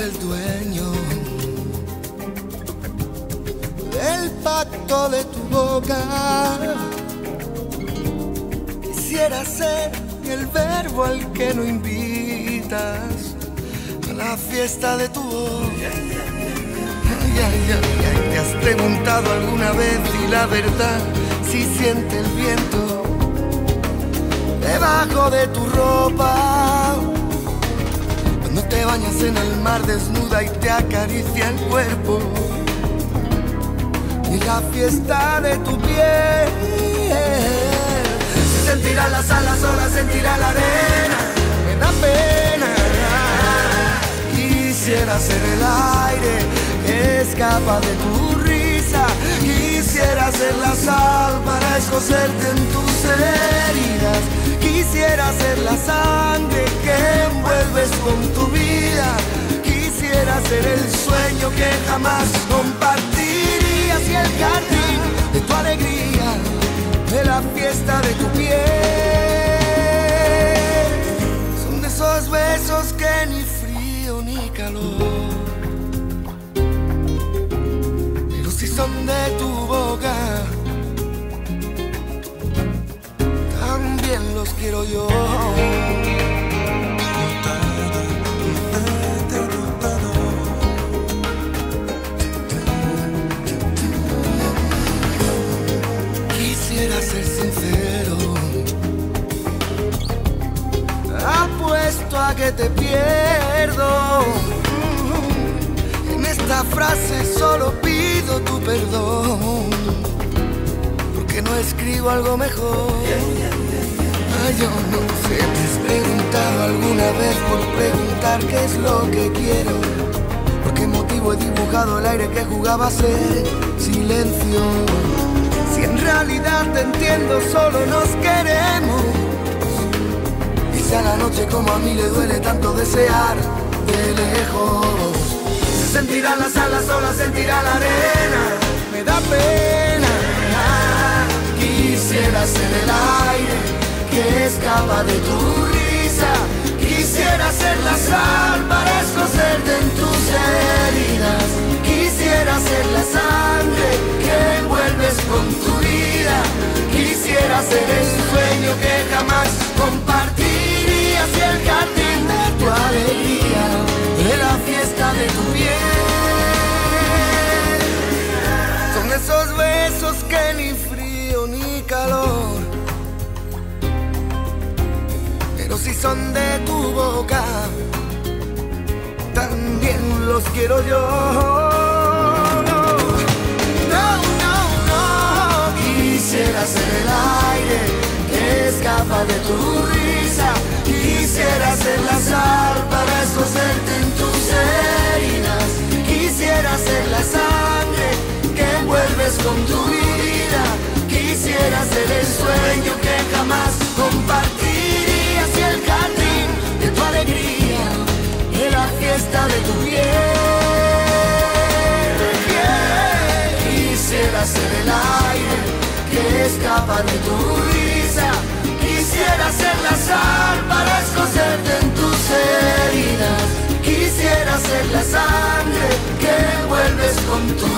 el dueño del pacto de tu boca. Quisiera ser el verbo al que no invitas a la fiesta de tu voz. ¿Te has preguntado alguna vez y la verdad si siente el viento debajo de tu ropa? Cuando te bañas en el mar desnuda y te acaricia el cuerpo y la fiesta de tu piel. Se sentirá las alas solas, sentirá la arena, me da pena. Quisiera ser el aire escapa de tu risa. Quisiera ser la sal para escocerte en tus heridas. Quisiera ser la sangre que envuelves con tu vida. Sueño que jamás compartirías y el jardín de tu alegría, de la fiesta de tu piel. Son de esos besos que ni frío ni calor. Pero si son de tu boca, también los quiero yo. Te pierdo. En esta frase solo pido tu perdón. Porque no escribo algo mejor. Ay, yo no sé, te has preguntado alguna vez por preguntar qué es lo que quiero. ¿Por qué motivo he dibujado el aire que jugaba a ser silencio? Si en realidad te entiendo, solo nos queremos. A la noche como a mí le duele tanto desear de lejos. Se sentirá las alas solas, sentirá la arena. Me da pena. Quisiera ser el aire que escapa de tu risa. Quisiera ser la sal para escocerte en tus heridas. Quisiera ser la sangre que envuelves con tu vida. Quisiera ser el sueño que jamás compartirías que ni frío ni calor pero si son de tu boca, también los quiero yo. De tu piel. Quisiera ser el aire que escapa de tu risa. Quisiera ser la sal para escocerte en tus heridas. Quisiera ser la sangre que envuelves con tu